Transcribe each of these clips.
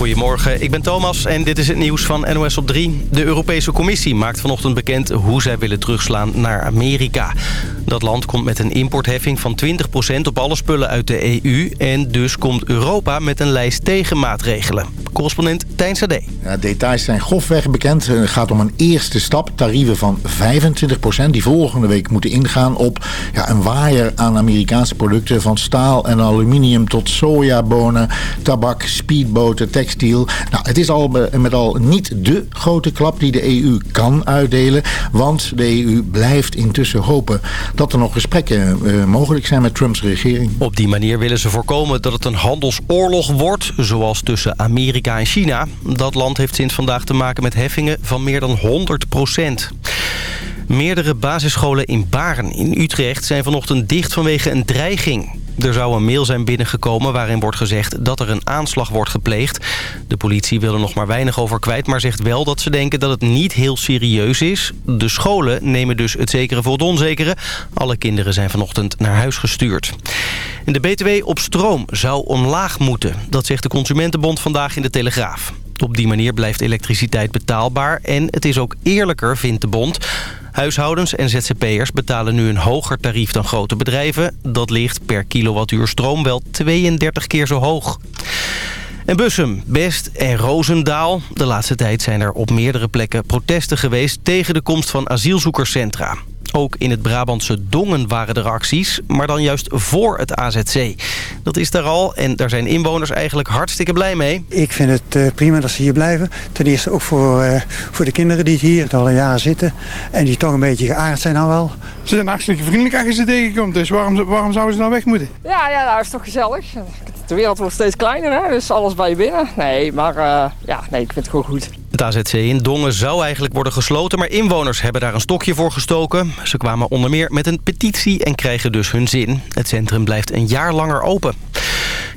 Goedemorgen, ik ben Thomas en dit is het nieuws van NOS op 3. De Europese Commissie maakt vanochtend bekend hoe zij willen terugslaan naar Amerika. Dat land komt met een importheffing van 20% op alle spullen uit de EU... en dus komt Europa met een lijst tegenmaatregelen. Correspondent Tijn Sade. Ja, details zijn grofweg bekend. Het gaat om een eerste stap. Tarieven van 25% die volgende week moeten ingaan op ja, een waaier aan Amerikaanse producten... van staal en aluminium tot sojabonen, tabak, speedboten, Nou, het is al met al niet de grote klap die de EU kan uitdelen... want de EU blijft intussen hopen dat er nog gesprekken uh, mogelijk zijn met Trumps regering. Op die manier willen ze voorkomen dat het een handelsoorlog wordt... zoals tussen Amerika en China. Dat land heeft sinds vandaag te maken met heffingen van meer dan 100 procent. Meerdere basisscholen in Baren in Utrecht zijn vanochtend dicht vanwege een dreiging. Er zou een mail zijn binnengekomen waarin wordt gezegd dat er een aanslag wordt gepleegd. De politie wil er nog maar weinig over kwijt, maar zegt wel dat ze denken dat het niet heel serieus is. De scholen nemen dus het zekere voor het onzekere. Alle kinderen zijn vanochtend naar huis gestuurd. De BTW op stroom zou omlaag moeten. Dat zegt de Consumentenbond vandaag in de Telegraaf. Op die manier blijft elektriciteit betaalbaar en het is ook eerlijker, vindt de bond. Huishoudens en ZZP'ers betalen nu een hoger tarief dan grote bedrijven. Dat ligt per kilowattuur stroom wel 32 keer zo hoog. En Bussum, Best en Roosendaal. De laatste tijd zijn er op meerdere plekken protesten geweest... tegen de komst van asielzoekerscentra. Ook in het Brabantse Dongen waren er acties, maar dan juist voor het AZC. Dat is daar al en daar zijn inwoners eigenlijk hartstikke blij mee. Ik vind het uh, prima dat ze hier blijven. Ten eerste ook voor, uh, voor de kinderen die hier al een jaar zitten... en die toch een beetje geaard zijn al wel. Ze zijn hartstikke vriendelijk als je ze tegenkomt, dus waarom, waarom zouden ze nou weg moeten? Ja, ja, dat is toch gezellig. De wereld wordt steeds kleiner, hè? dus alles bij je binnen. Nee, maar uh, ja, nee, ik vind het gewoon goed. Het AZC in Dongen zou eigenlijk worden gesloten... maar inwoners hebben daar een stokje voor gestoken. Ze kwamen onder meer met een petitie en krijgen dus hun zin. Het centrum blijft een jaar langer open.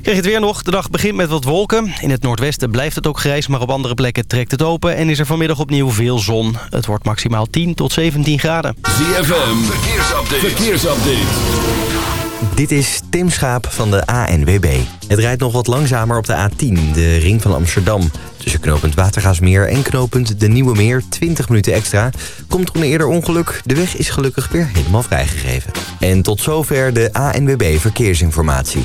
Krijg het weer nog. De dag begint met wat wolken. In het noordwesten blijft het ook grijs, maar op andere plekken trekt het open... en is er vanmiddag opnieuw veel zon. Het wordt maximaal 10 tot 17 graden. ZFM, verkeersupdate. verkeersupdate. Dit is Tim Schaap van de ANWB. Het rijdt nog wat langzamer op de A10, de ring van Amsterdam. Tussen knooppunt Watergaasmeer en knooppunt De Nieuwe Meer 20 minuten extra. Komt een eerder ongeluk, de weg is gelukkig weer helemaal vrijgegeven. En tot zover de ANWB Verkeersinformatie.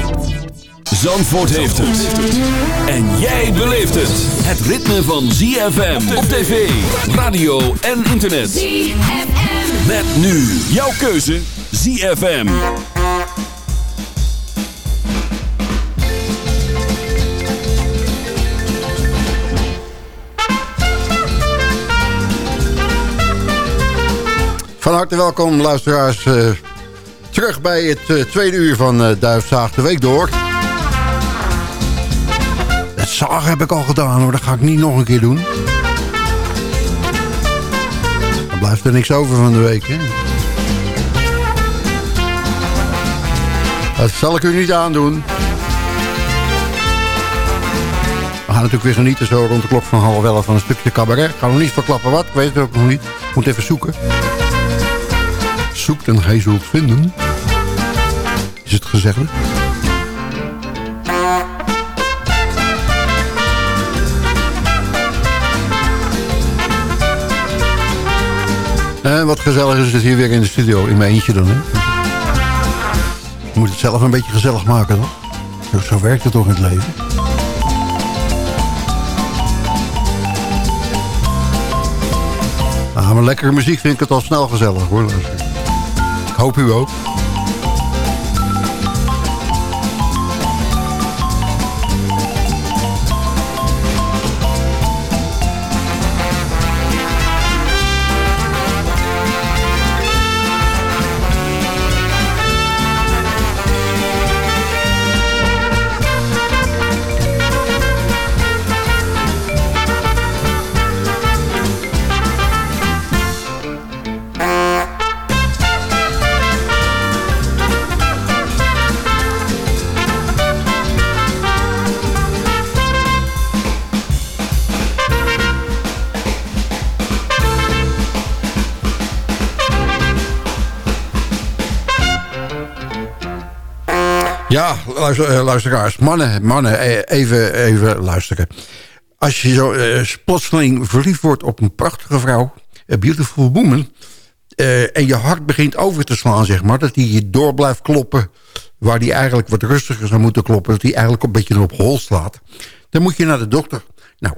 Zandvoort heeft het. En jij beleeft het. Het ritme van ZFM op tv, radio en internet. ZFM. Met nu jouw keuze ZFM. Van harte welkom luisteraars. Uh, terug bij het uh, tweede uur van uh, Duifzaag de Week door. Zagen heb ik al gedaan hoor, dat ga ik niet nog een keer doen. Dan blijft er niks over van de week hè. Dat zal ik u niet aandoen. We gaan natuurlijk weer genieten zo rond de klok van half elf van een stukje cabaret. Ik ga niet verklappen wat, ik weet het ook nog niet. Moet even zoeken. Zoekt en gij zult vinden. Is het gezegd? Wat gezellig is het hier weer in de studio. In mijn eentje dan, hè? Je moet het zelf een beetje gezellig maken, toch? Zo, werkt het toch in het leven? Nou, maar lekkere muziek vind ik het al snel gezellig, hoor. Ik hoop u ook. Eh, luisteraars, mannen, mannen, eh, even, even luisteren. Als je zo uh, plotseling verliefd wordt op een prachtige vrouw... a beautiful woman... en je hart begint over te slaan, zeg maar... dat die je door blijft kloppen... waar die eigenlijk wat rustiger zou moeten kloppen... dat die eigenlijk een beetje op hol slaat... dan moet je naar de dokter. Nou,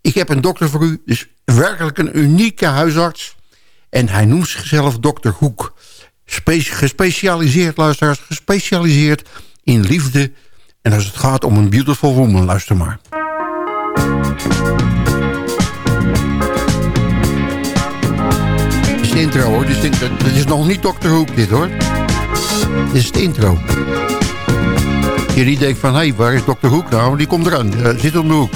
ik heb een dokter voor u, dus werkelijk een unieke huisarts... en hij noemt zichzelf dokter Hoek... Spe gespecialiseerd, luisteraars, gespecialiseerd in liefde. En als het gaat om een beautiful woman, luister maar. Dit is de intro hoor, dit is, dit is nog niet Dr. Hoek dit hoor. Dit is de intro. Je die denkt van, hé, hey, waar is Dr. Hoek nou? Die komt eraan, uh, zit op de hoek.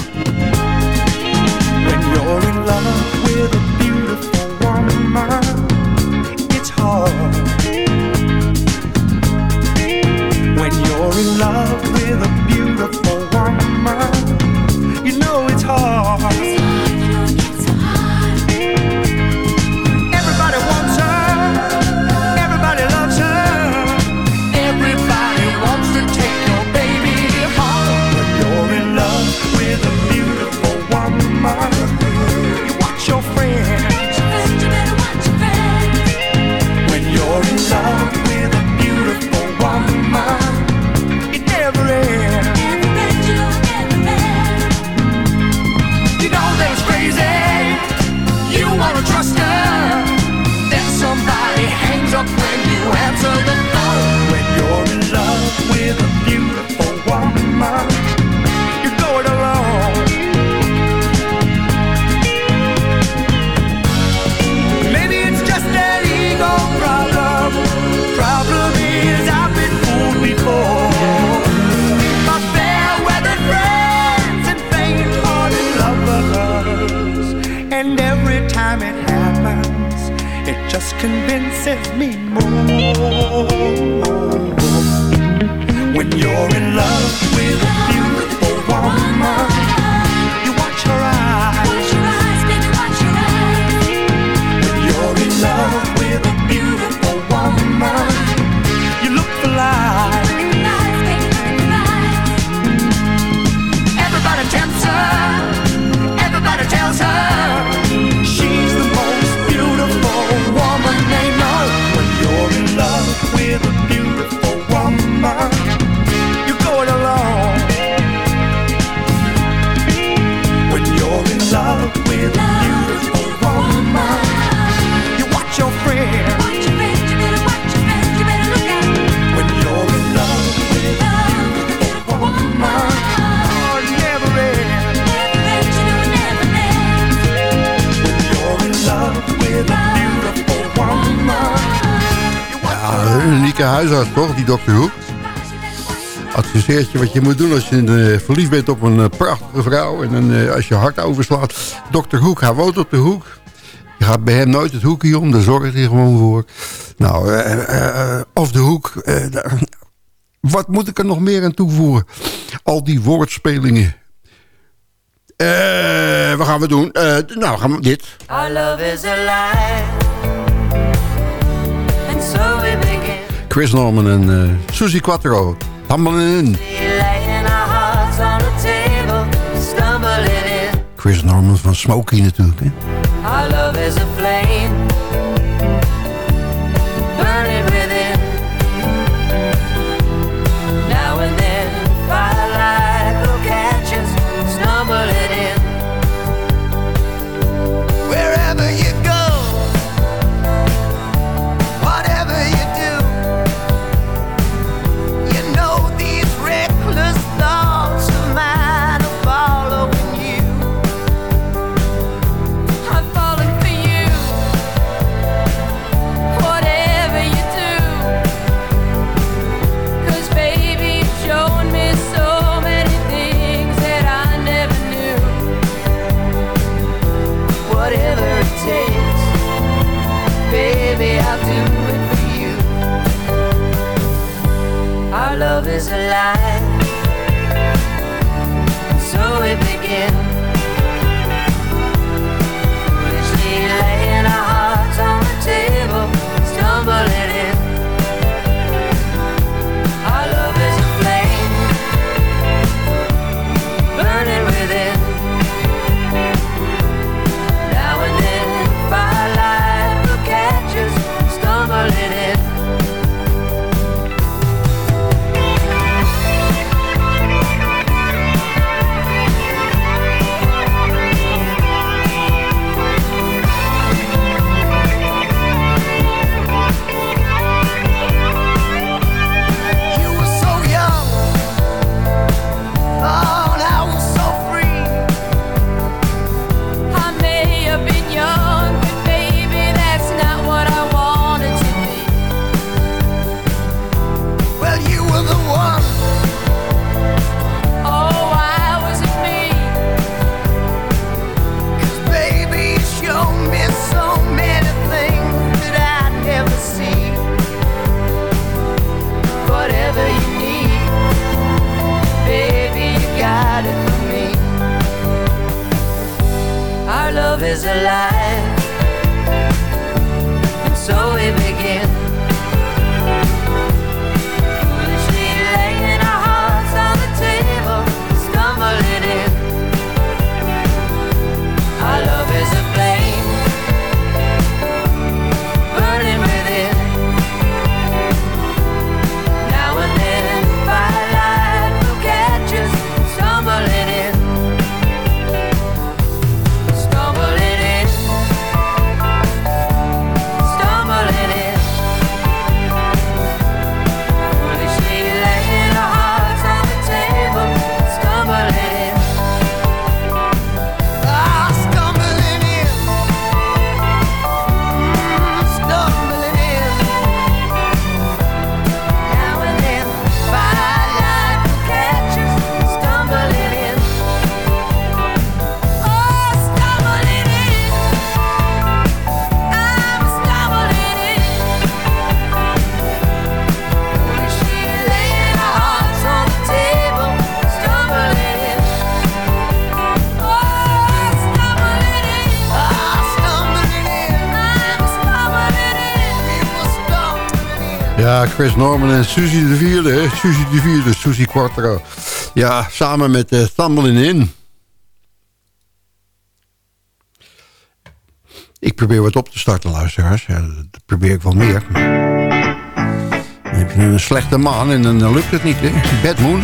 Convinces me more. When you're in huisarts toch, die dokter Hoek? Adviseert je wat je moet doen als je uh, verliefd bent op een uh, prachtige vrouw... en uh, als je hart overslaat. Dokter Hoek, hij woont op de hoek. Je gaat bij hem nooit het hoekje om, daar zorgt hij gewoon voor. Nou, of de hoek... wat moet ik er nog meer aan toevoegen? Al die woordspelingen. Eh, wat gaan we doen? nou, gaan we dit. Our love is a lie. And so we. Chris Norman en uh, Susie Quattro. In. Chris Norman van Smokey natuurlijk. Hè? Chris Norman en Suzy de Vierde. Suzy de Vierde, Suzy Quattro. Ja, samen met uh, Stumbling In. Ik probeer wat op te starten, luisteraars. Dat probeer ik wel meer. Dan heb je een slechte maan en dan lukt het niet, hè? Bad Moon.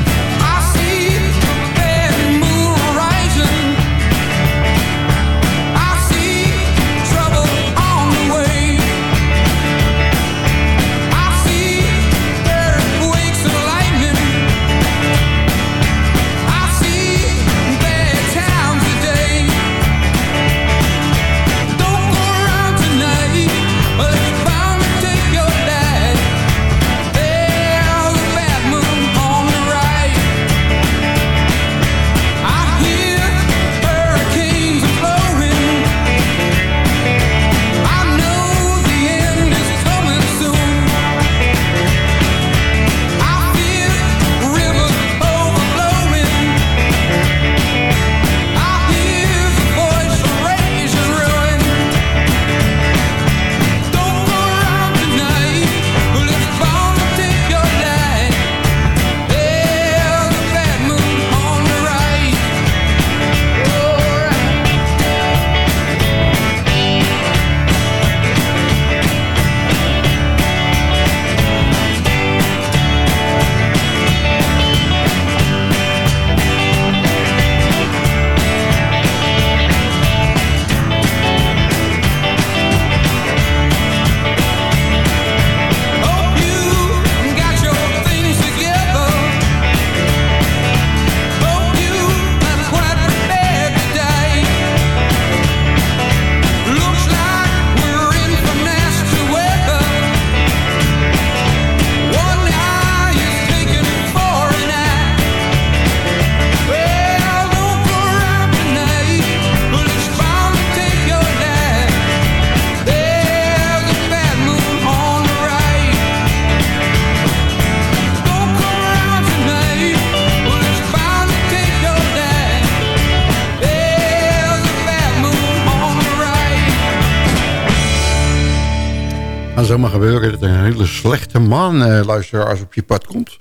Zomaar gebeuren dat er een hele slechte maan eh, luisteraars op je pad komt.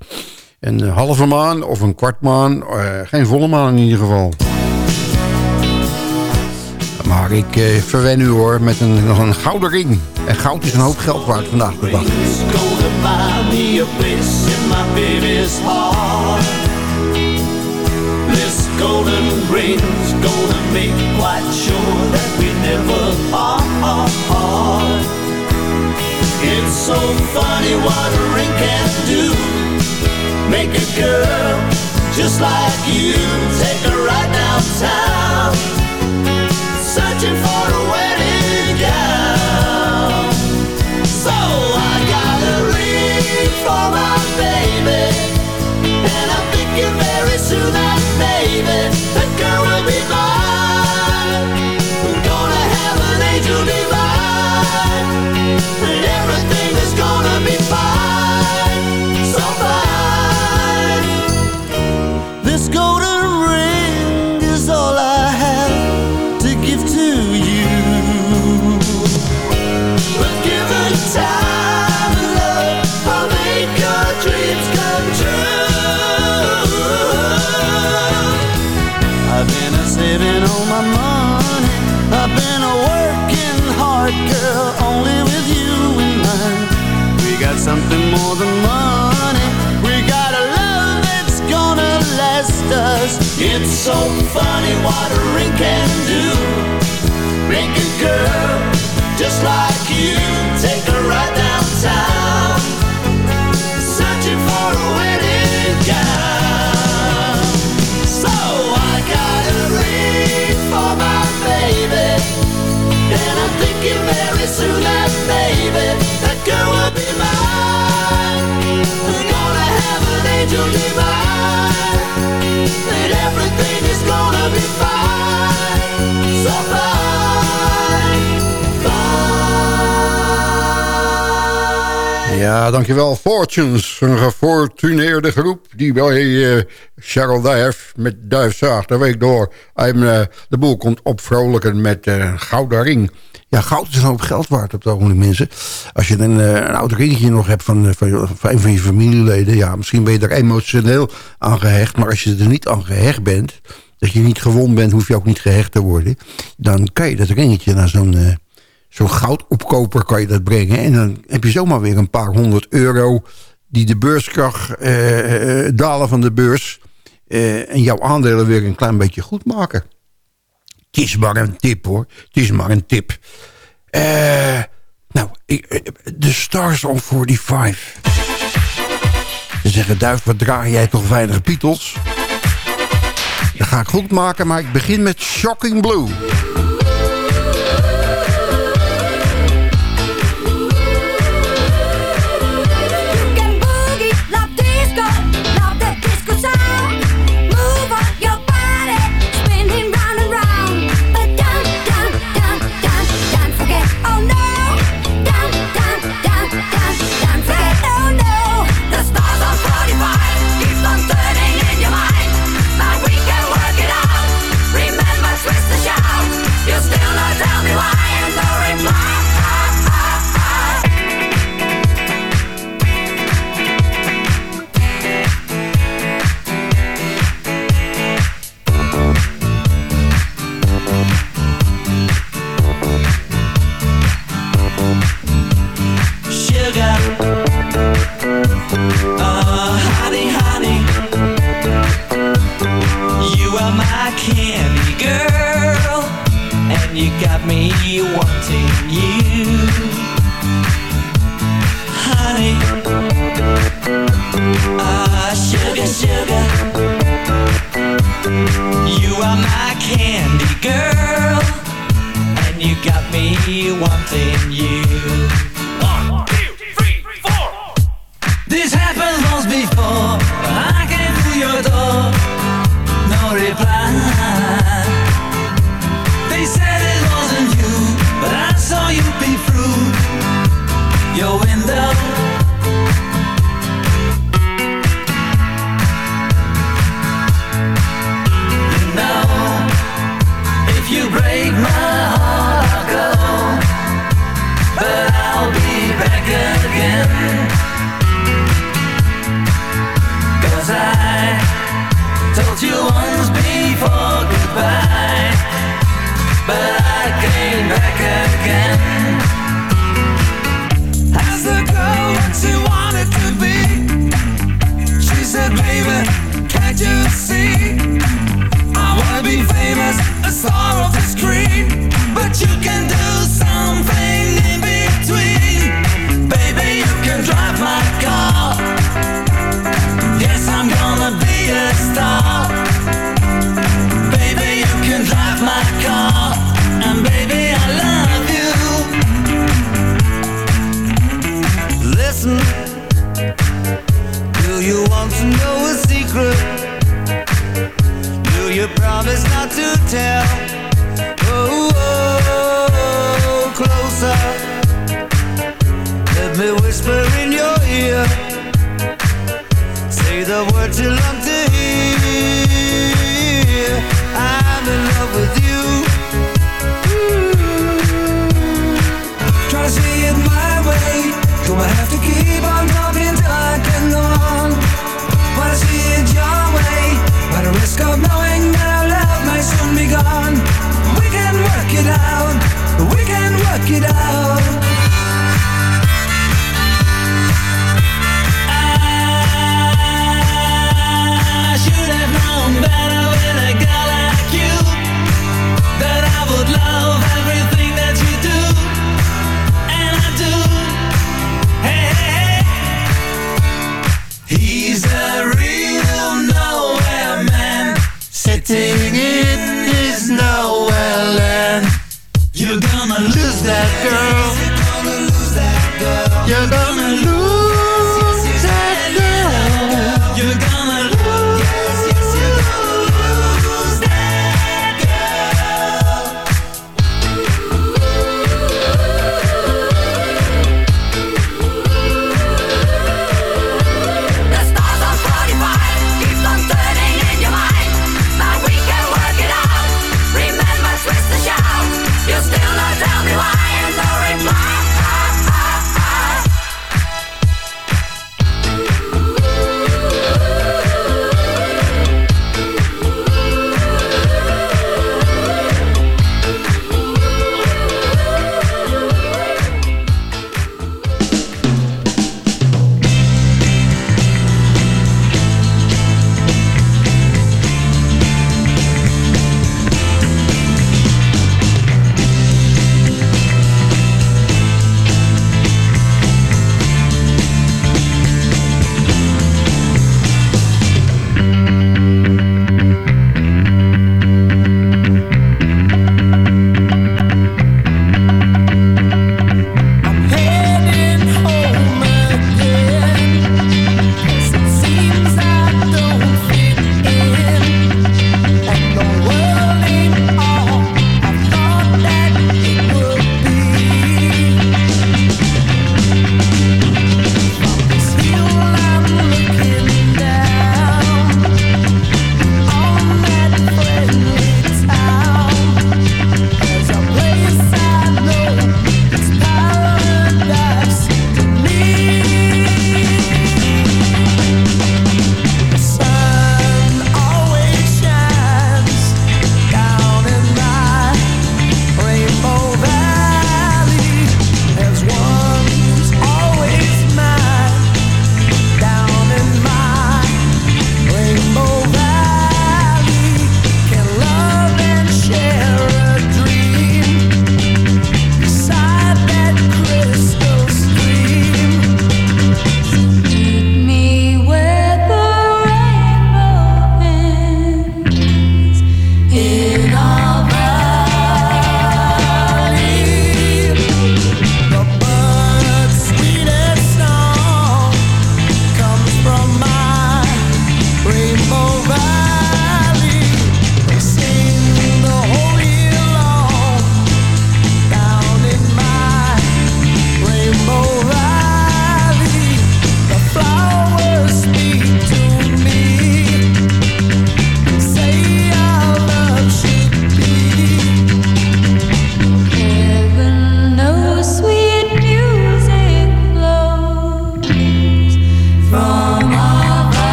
Een eh, halve maan of een kwart maan. eh, geen volle maan in ieder geval. Maar ik eh, verwen u hoor met een, nog een gouden ring. En goud is een hoop geld waard vandaag de dag. golden ring's. It's so funny what a ring can do. Make a girl just like you take her right downtown, searching for a wedding gown. So I got a ring for my baby, and I'm thinking very soon that maybe that girl will be mine. Does. It's so funny what a ring can do. Make a girl just like you take her right downtown. Searching for a wedding gown. So I got a ring for my baby. And I'm thinking very soon that baby, that girl will be mine. We're gonna have an angel divine. Ja, dankjewel. Fortunes, een gefortuneerde groep die bij eh Cheryl met Duif zaagt de week door. Eh, de boel komt opvrolijken met eh, een gouden ring. Ja, goud is een hoop geld waard op het ogenblik, mensen. Als je een, eh, een oud ringetje nog hebt van, eh, van, van een van je familieleden... ja, misschien ben je er emotioneel aan gehecht... maar als je er niet aan gehecht bent... dat je niet gewond bent, hoef je ook niet gehecht te worden... dan kan je dat ringetje naar zo'n... eh, zo'n goudopkoper kan je dat brengen. En dan heb je zomaar weer een paar honderd euro... die de beurskracht eh, dalen van de beurs... eh, en jouw aandelen weer een klein beetje goed maken. Het is maar een tip hoor. Het is maar een tip. Eh, nou, eh, de Stars on 45. Ze zeggen, Duif, wat draag jij toch weinig Beatles? Dat ga ik goed maken, maar ik begin met Shocking Blue.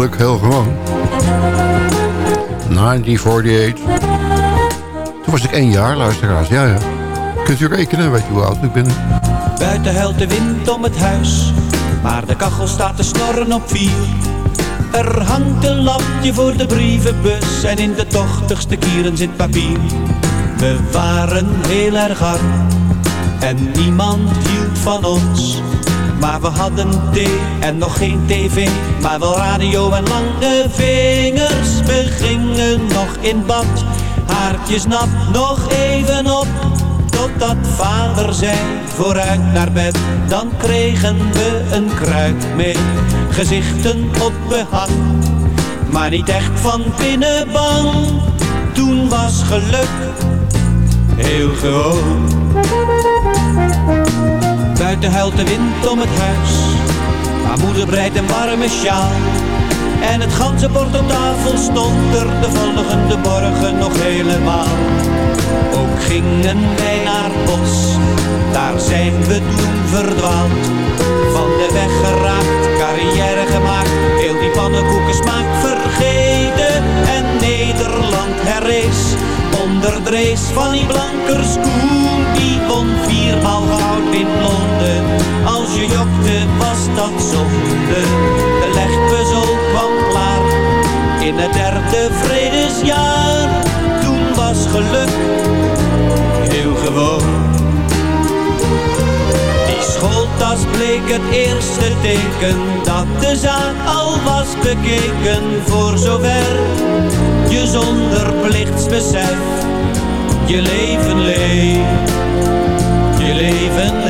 Heel gewoon. 1948. Toen was ik één jaar, luisteraars. Ja, ja. Kunt u rekenen? Weet u hoe oud ik ben? Buiten huilt de wind om het huis, maar de kachel staat te snorren op vier. Er hangt een lapje voor de brievenbus en in de tochtigste kieren zit papier. We waren heel erg arm en niemand hield van ons. Maar we hadden thee en nog geen tv, maar wel radio en lange vingers. We gingen nog in bad, haartjes nat, nog even op. Totdat vader zei, vooruit naar bed, dan kregen we een kruik mee. Gezichten op behang, maar niet echt van binnen bang. Toen was geluk heel gewoon. Buiten huilt de wind om het huis, maar moeder breidt een warme sjaal. En het ganzenbord op tafel stond er de volgende morgen nog helemaal. Ook gingen wij naar bos, daar zijn we toen verdwaald. Van de weg geraakt, carrière gemaakt, heel die pannenkoeken smaak vergeten. En Nederland herrees, onder de race van die blankers Koen. Die won viermaal goud in Londen, als je jokte was dat zonde. De legpuzzel kwam klaar, in het derde vredesjaar. Toen was geluk heel gewoon. Die schooltas bleek het eerste teken dat de zaak al was bekeken. Voor zover je zonder plichtsbesef je leven leeft, je leven leeft.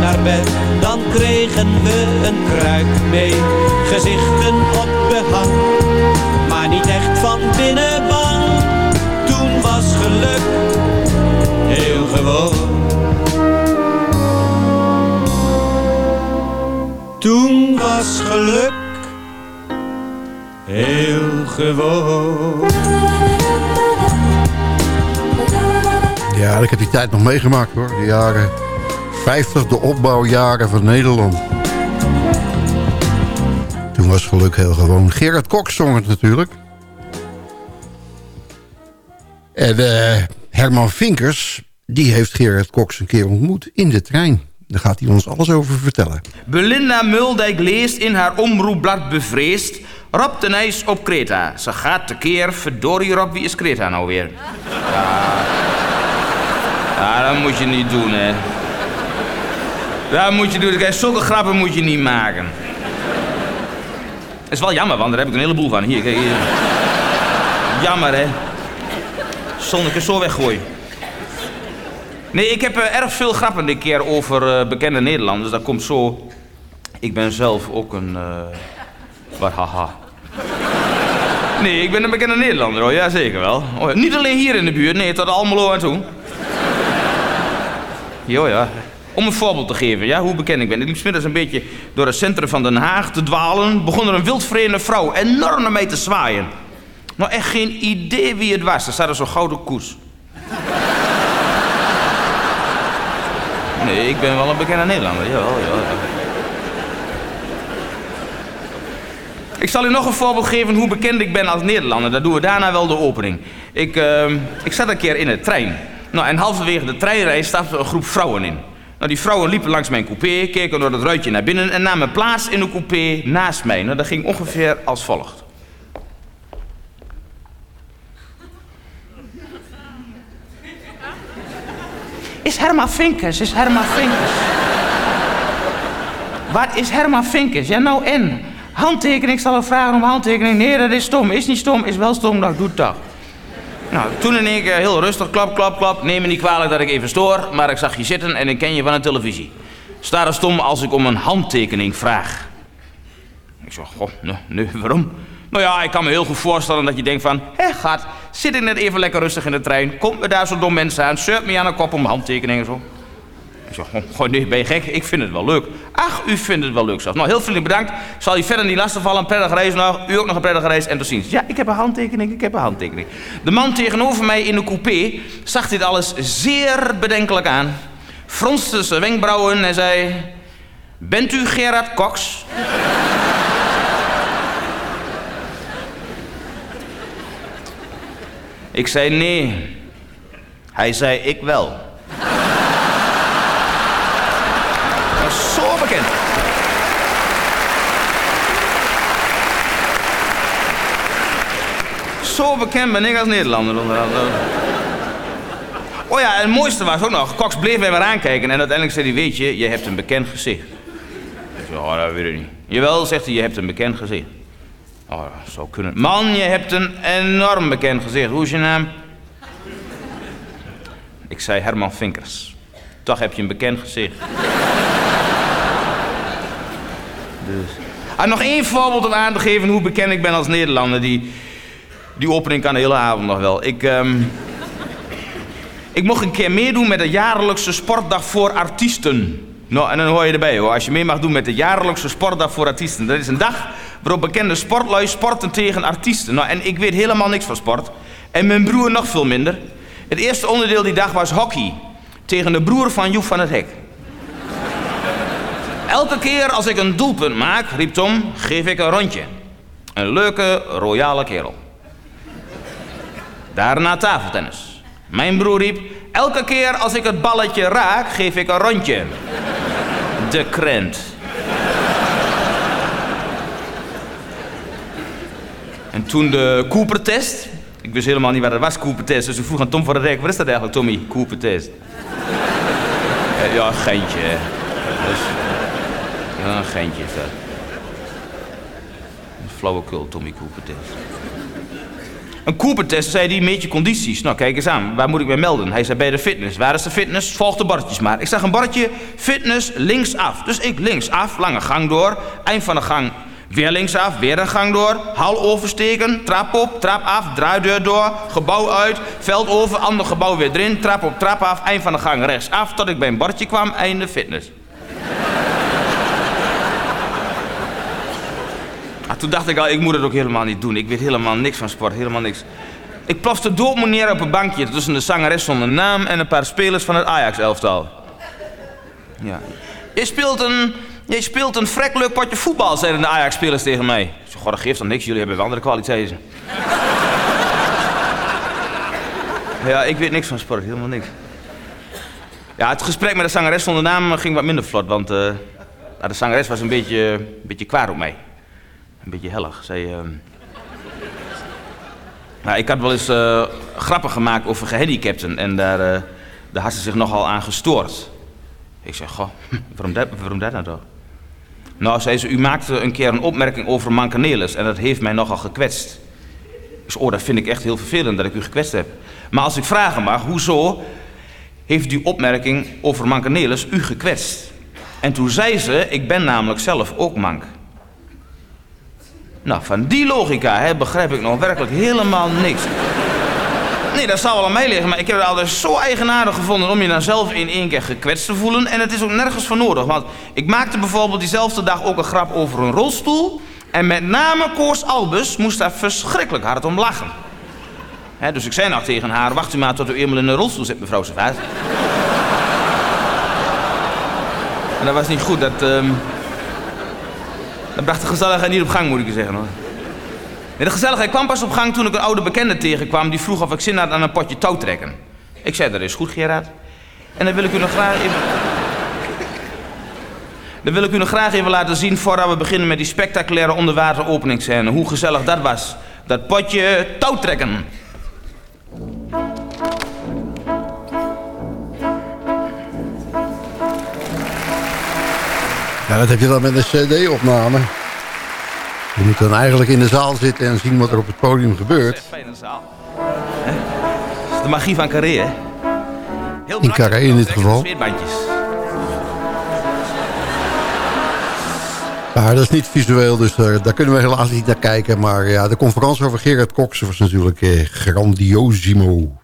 naar bed, dan kregen we een kruik mee. Gezichten op behang, maar niet echt van binnen bang. Toen was geluk heel gewoon. Toen was geluk heel gewoon. Ja, ik heb die tijd nog meegemaakt hoor. De jaren 50, de opbouwjaren van Nederland. Toen was geluk heel gewoon. Gerard Kok zong het natuurlijk. En eh, Herman Vinkers, die heeft Gerard Cox een keer ontmoet in de trein. Daar gaat hij ons alles over vertellen. Belinda Muldijk leest in haar omroepblad bevreesd... Rob de Nijs op Kreta. Ze gaat tekeer, verdorie Rob, wie is Kreta nou weer? Ja, ja dat moet je niet doen, hè. Dat moet je doen. Kijk, zulke grappen moet je niet maken. Dat is wel jammer, want daar heb ik een heleboel van. Hier. Jammer, hè. Zonneke zo weggooien. Nee, ik heb eh, erg veel grappen dit keer over eh, bekende Nederlanders. Dat komt zo... Ik ben zelf ook een... eh, Wat haha. Nee, ik ben een bekende Nederlander hoor, ja zeker wel. Oh, niet alleen hier in de buurt, nee, tot Almelo en toe. Jo ja. Om een voorbeeld te geven, ja, hoe bekend ik ben. Ik liep 's middags een beetje door het centrum van Den Haag te dwalen. Begon er een wildvreemde vrouw enorm mij te zwaaien. Nou, echt geen idee wie het was. Er staat zo'n gouden koers. Nee, ik ben wel een bekende Nederlander, jawel, jawel. Ik zal u nog een voorbeeld geven hoe bekend ik ben als Nederlander. Dat doen we daarna wel de opening. Ik, ehm, ik zat een keer in de trein. Nou, en halverwege de treinreis stapte een groep vrouwen in. Nou, die vrouwen liepen langs mijn coupé, keken door het ruitje naar binnen... en namen plaats in de coupé naast mij. Nou, dat ging ongeveer als volgt. Is Herma Vinkers, is Herma Vinkers. Wat is Herma Vinkers? Ja, nou en? Handtekening, ik zal wel vragen om handtekening. Nee, dat is stom. Is niet stom, is wel stom. Nou, doe het toch. Nou, toen in één keer heel rustig, klap, klap, klap. Neem me niet kwalijk dat ik even stoor, maar ik zag je zitten en ik ken je van de televisie. Sta er stom als ik om een handtekening vraag. Ik zeg, goh, nee, nee, waarom? Nou ja, ik kan me heel goed voorstellen dat je denkt van... Hé, gaat, zit ik net even lekker rustig in de trein... komt me daar zo'n dom mensen aan, zeurt me aan de kop om handtekeningen en zo. Ik zeg, goh, goh, nee, ben je gek? Ik vind het wel leuk. Ach, u vindt het wel leuk zelfs. Nou, heel vriendelijk bedankt. Zal je verder niet lastigvallen. Een prettige reis nog. U ook nog een prettige reis. En tot ziens. Ja, ik heb een handtekening, ik heb een handtekening. De man tegenover mij in de coupé zag dit alles zeer bedenkelijk aan. Fronste zijn wenkbrauwen en zei... Bent u Gerard Cox? Ik zei nee. Hij zei, ik wel. Dat is zo bekend. Zo bekend ben ik als Nederlander. Oh ja, en het mooiste was ook nog, Cox bleef mij maar aankijken en uiteindelijk zei hij, weet je, je hebt een bekend gezicht. Ik oh, dat weet ik niet. Jawel, zegt hij, je hebt een bekend gezicht. Oh, dat zou kunnen. Man, je hebt een enorm bekend gezicht. Hoe is je naam? Ik zei Herman Vinkers. Toch heb je een bekend gezicht. Dus. Ah, nog één voorbeeld om aan te geven hoe bekend ik ben als Nederlander. Die, die opening kan de hele avond nog wel. Ik, ehm, ik mocht een keer meedoen met de jaarlijkse sportdag voor artiesten. Nou, en dan hoor je erbij hoor. Als je mee mag doen met de jaarlijkse sportdag voor artiesten. Dat is een dag waarop bekende sportlui sporten tegen artiesten. Nou, en ik weet helemaal niks van sport. En mijn broer nog veel minder. Het eerste onderdeel die dag was hockey. Tegen de broer van Joep van het Hek. Elke keer als ik een doelpunt maak, riep Tom, geef ik een rondje. Een leuke, royale kerel. Daarna tafeltennis. Mijn broer riep, elke keer als ik het balletje raak, geef ik een rondje. De krent. En toen de Cooper-test. Ik wist helemaal niet waar dat was, Cooper-test. Dus ik vroeg aan Tom van der Rijk, wat is dat eigenlijk, Tommy? Cooper-test. Ja, geintje. Dus, ja, een geintje dat. Een flauwekul, Tommy Cooper-test. Een Cooper-test, zei hij, meet je condities. Nou, kijk eens aan, waar moet ik mij melden? Hij zei, bij de fitness. Waar is de fitness? Volg de bordjes maar. Ik zag een bordje, fitness, linksaf. Dus ik linksaf, lange gang door. Eind van de gang weer linksaf, weer een gang door. Hal oversteken, trap op, trap af, draaideur door. Gebouw uit, veld over, ander gebouw weer erin. Trap op, trap af, eind van de gang rechtsaf. Tot ik bij een bordje kwam, einde fitness. Ah, toen dacht ik al, ik moet het ook helemaal niet doen. Ik weet helemaal niks van sport, helemaal niks. Ik plofte dood neer op een bankje tussen de zangeres zonder naam en een paar spelers van het Ajax-elftal. Ja. Je speelt een, je speelt een leuk potje voetbal, zeiden de Ajax-spelers tegen mij. Ik zei, goh, dat dan niks, jullie hebben wel andere kwaliteiten. ja, ik weet niks van sport, helemaal niks. Ja, het gesprek met de zangeres zonder naam ging wat minder vlot, want eh, nou, de zangeres was een beetje, een beetje kwaad op mij. Een beetje hellig. Zij, ehm, nou, ik had wel eens eh, grappen gemaakt over gehandicapten en daar, eh, daar had ze zich nogal aan gestoord. Ik zeg, goh, waarom dat, waarom dat nou toch? Nou, zei ze, u maakte een keer een opmerking over mankenelis en dat heeft mij nogal gekwetst. Ik oh, dat vind ik echt heel vervelend dat ik u gekwetst heb. Maar als ik vragen mag, hoezo heeft die opmerking over mankenelis u gekwetst? En toen zei ze, ik ben namelijk zelf ook mank. Nou, van die logica hè, begrijp ik nog werkelijk helemaal niks. Nee, dat zou wel aan mij liggen, maar ik heb het altijd zo eigenaardig gevonden om je dan zelf in één keer gekwetst te voelen. En het is ook nergens voor nodig, want ik maakte bijvoorbeeld diezelfde dag ook een grap over een rolstoel. En met name Koos Albus moest daar verschrikkelijk hard om lachen. Dus ik zei nog tegen haar, wacht u maar tot u eenmaal in een rolstoel zit, mevrouw Servaas. En dat was niet goed, dat... ehm, dat bracht de gezelligheid niet op gang, moet ik je zeggen hoor. Nee, de gezelligheid kwam pas op gang toen ik een oude bekende tegenkwam... die vroeg of ik zin had aan een potje touwtrekken. Ik zei, dat is goed, Gerard. En dan wil ik u nog graag even... Dan wil ik u nog graag even laten zien... voordat we beginnen met die spectaculaire onderwateropeningsscène. Hoe gezellig dat was. Dat potje touwtrekken. Ja, dat heb je dan met een cd-opname. Je moet dan eigenlijk in de zaal zitten en zien wat er op het podium gebeurt. Dat is de magie van Carré, hè? Heel In Carré in dit geval. Maar dat is niet visueel, dus daar, daar kunnen we helaas niet naar kijken. Maar ja, de conferentie over Gerard Cox was natuurlijk eh, grandiosimo.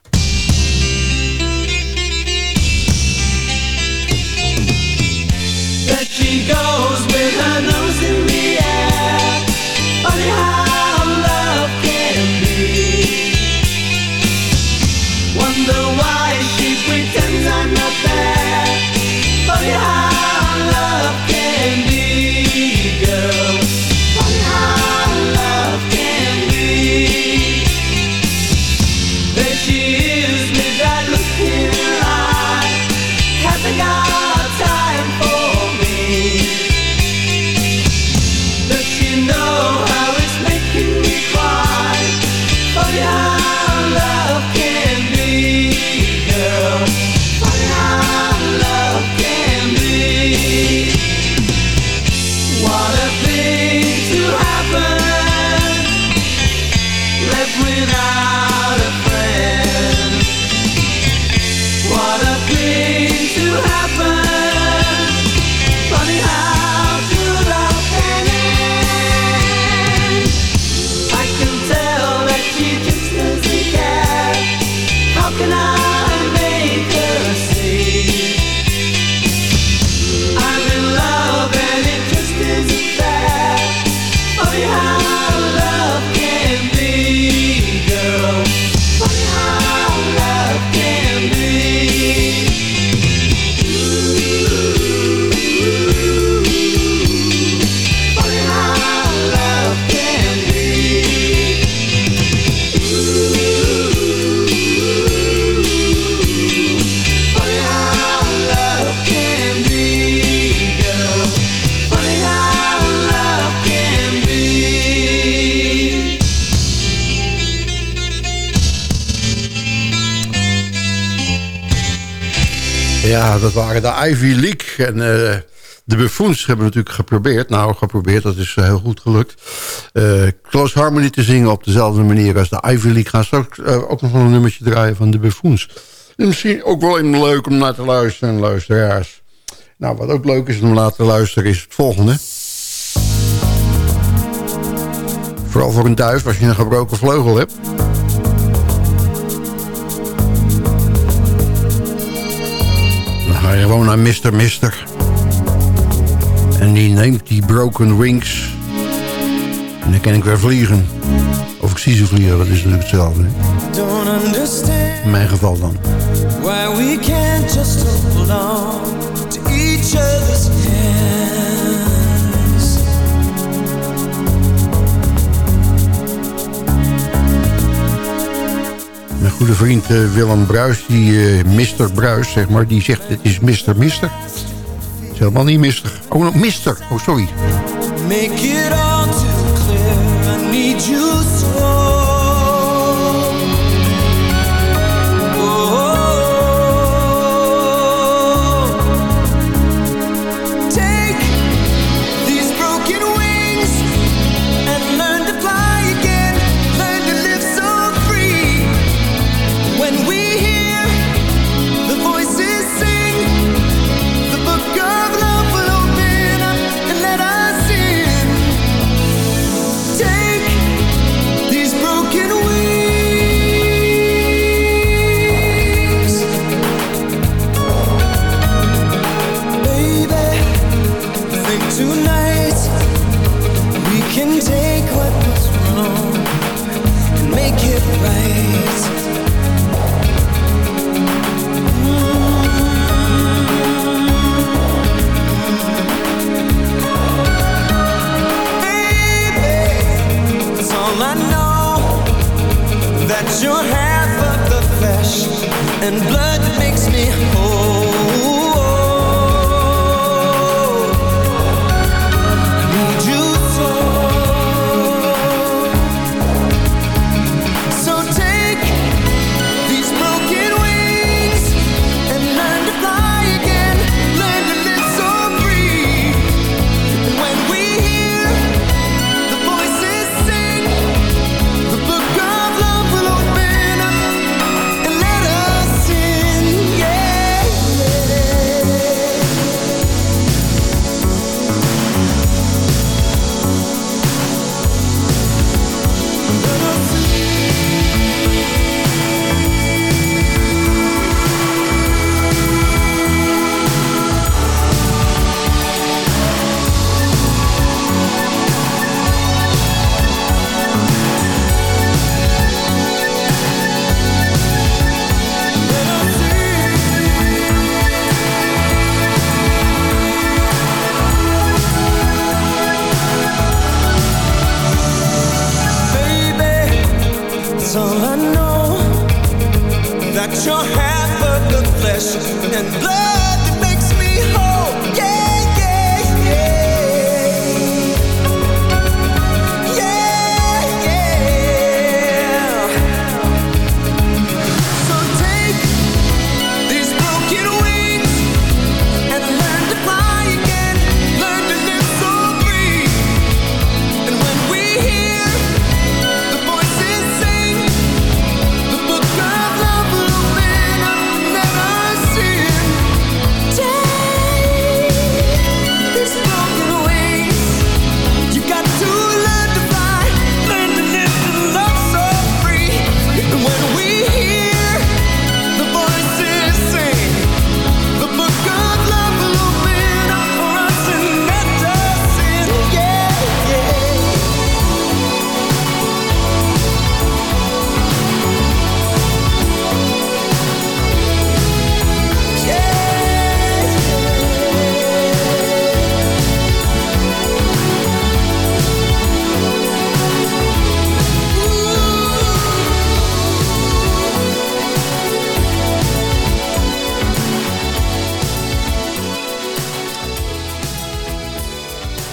De Ivy League. En eh, de Buffoons hebben natuurlijk geprobeerd. Nou, geprobeerd, dat is eh, heel goed gelukt. eh Close Harmony te zingen op dezelfde manier als de Ivy League. Gaan eh, ook nog een nummertje draaien van de Buffoons. En misschien ook wel even leuk om naar te luisteren, luisteraars. Nou, wat ook leuk is om naar te luisteren is het volgende. Vooral voor een duif als je een gebroken vleugel hebt. Ga je gewoon naar Mr. Mister. En die neemt die broken wings. En dan kan ik weer vliegen. Of ik zie ze vliegen, dat is natuurlijk hetzelfde. In mijn geval dan. why we can't just hold on to each other's. Mijn goede vriend eh, Willem Bruis, die eh Mr. Bruis, zeg maar, die zegt het is Mr. Mister. Het is helemaal niet Mister. Oh, Mister. Oh, sorry. Make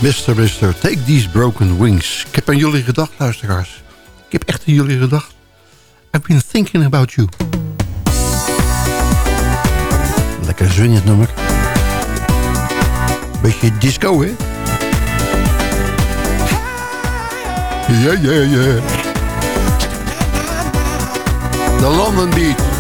Mr. Mister, take these broken wings. Ik heb aan jullie gedacht, luisteraars. Ik heb echt aan jullie gedacht. I've been thinking about you. Lekker noem nummer. Beetje disco, hè? Yeah, yeah, yeah. De London Beat.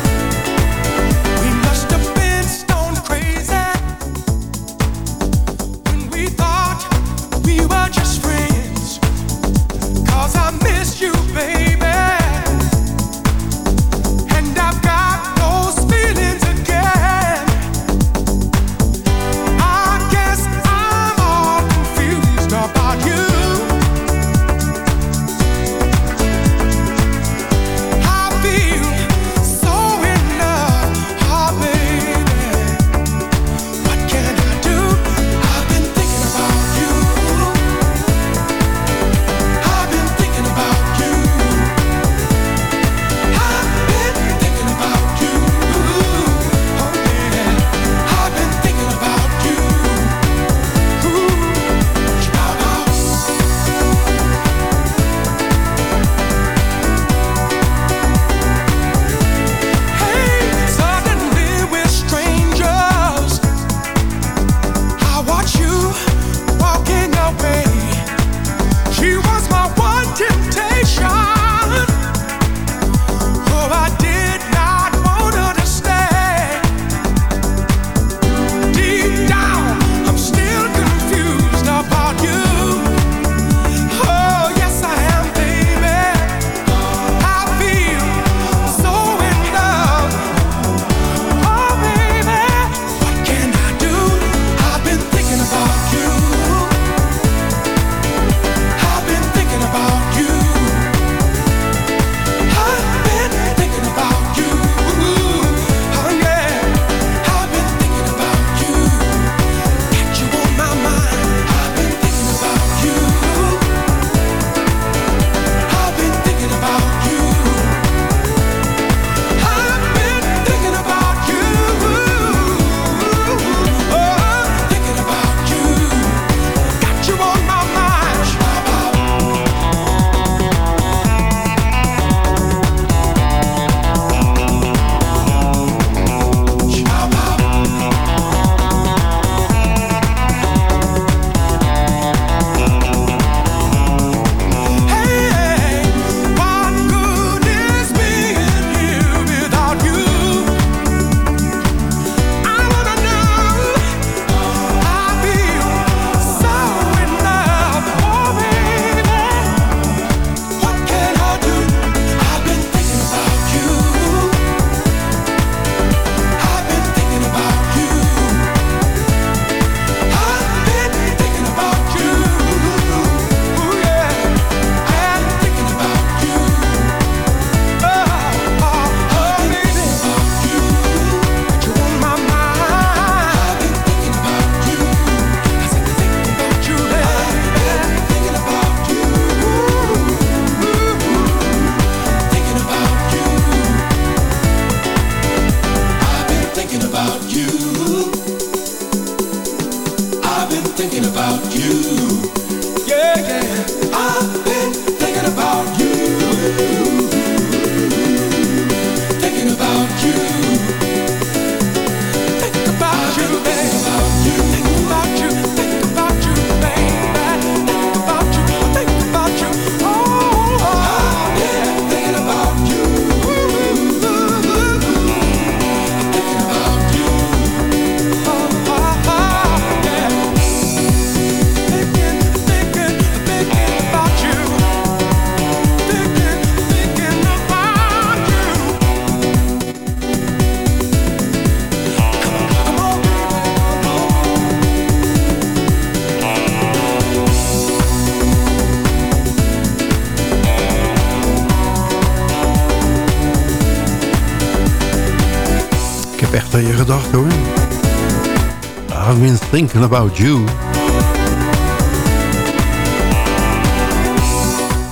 About You.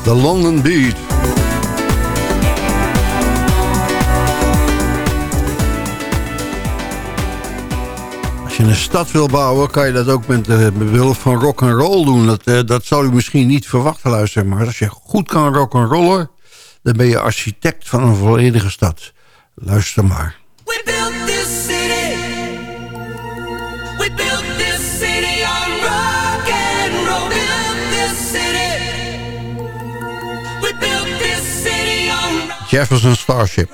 The London Beat. Als je een stad wil bouwen, kan je dat ook met eh, de behulp van rock and roll doen. Dat, eh, dat zou je misschien niet verwachten, luisteren. Maar als je goed kan rock and rollen, dan ben je architect van een volledige stad. Luister maar. We built this city. We built Jefferson Starship.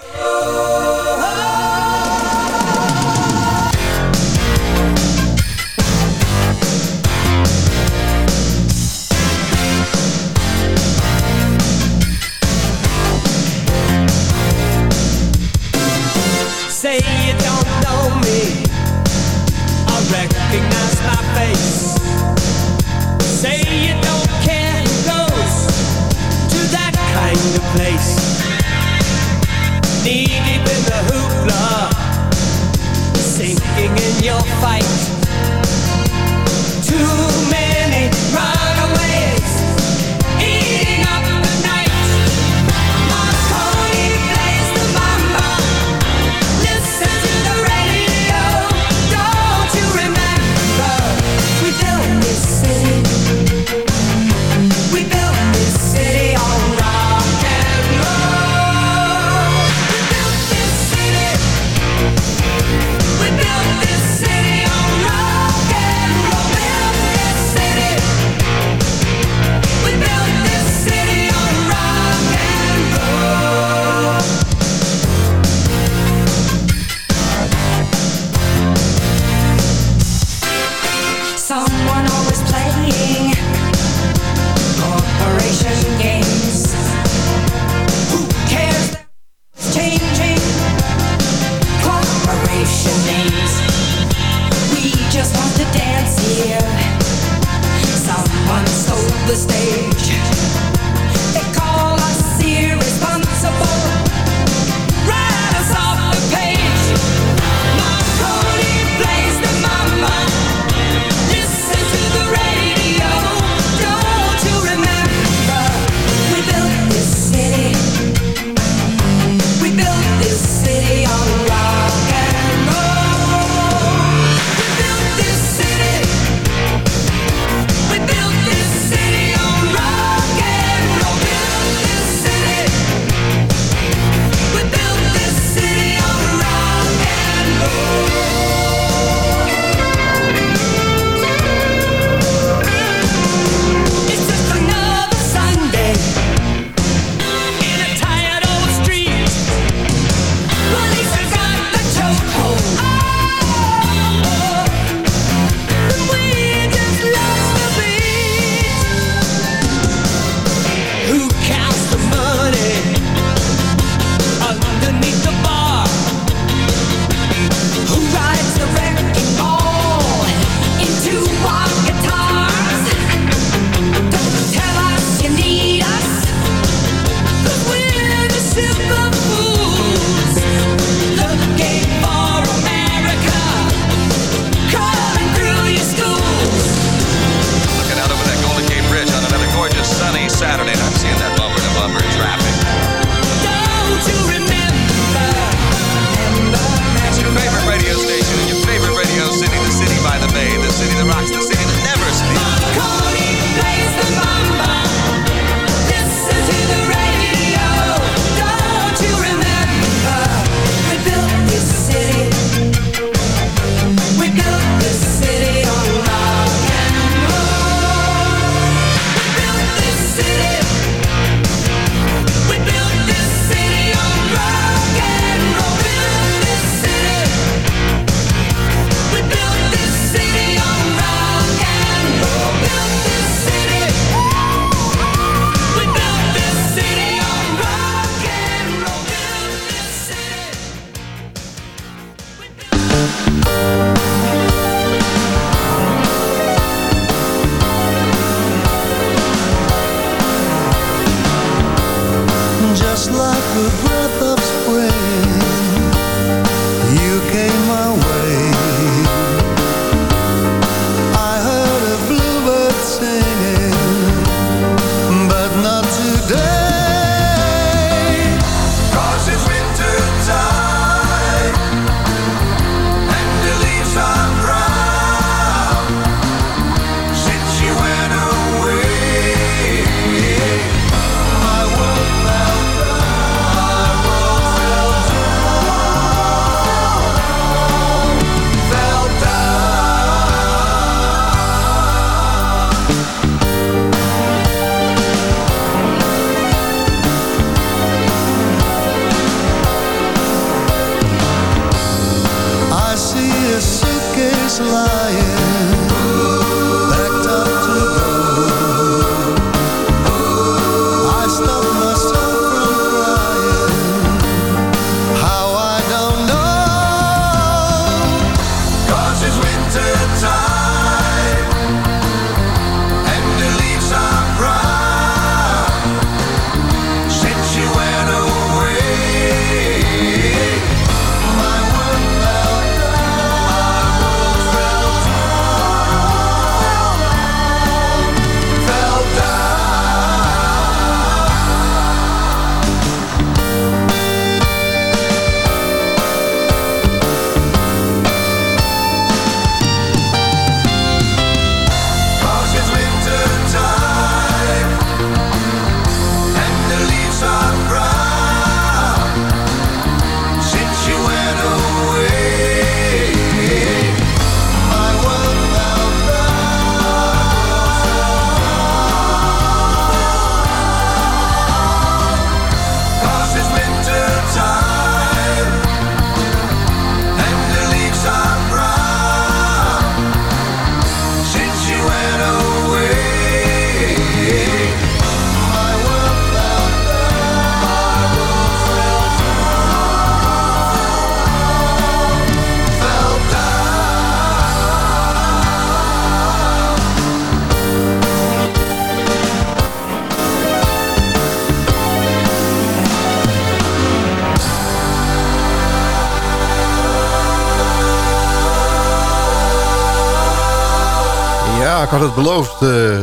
Het beloofd. eh,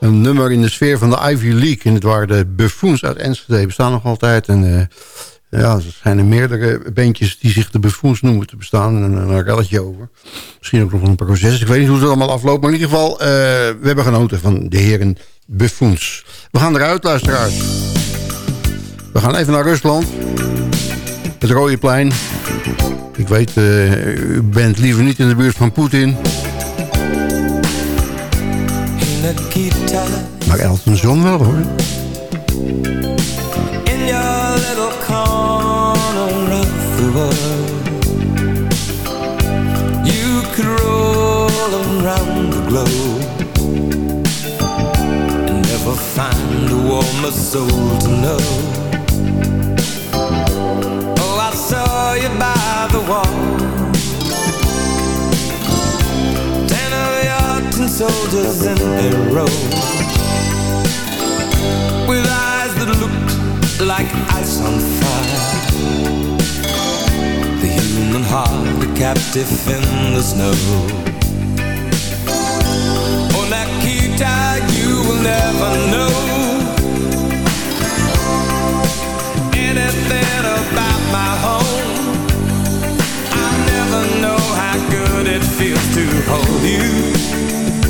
een nummer in de sfeer van de Ivy League. En het waren de Buffoons uit Enschede. bestaan nog altijd. En eh, ja, er zijn er meerdere bandjes die zich de Buffoons noemen te bestaan. En een relletje over. Misschien ook nog een proces. Ik weet niet hoe het allemaal afloopt. Maar in ieder geval, eh, we hebben genoten van de heren Buffoons. We gaan eruit, luisteraars. We gaan even naar Rusland. Het Rode Plein. Ik weet, u bent liever niet in de buurt van Poetin. Maar Elton John wel hoor. in your little corner of the world, you could roll around the globe and never find a warmer soul to know. Oh, I saw you by the wall. Soldiers in a row with eyes that looked like ice on fire. The human heart, a captive in the snow. Oh, Nikita, you will never know anything about my home. I never know how good it feels to hold you.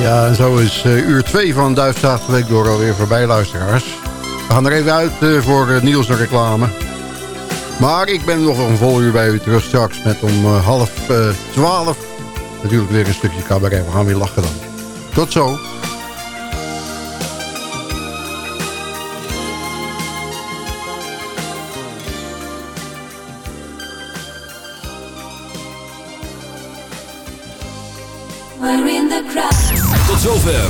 Ja, en zo is eh, uur 2 van Duifstaat week door alweer voorbij, luisteraars. We gaan er even uit eh, voor uh, nieuws en reclame. Maar ik ben nog een vol uur bij u terug straks met om half twaalf. Natuurlijk weer een stukje cabaret. We gaan weer lachen dan. Tot zo.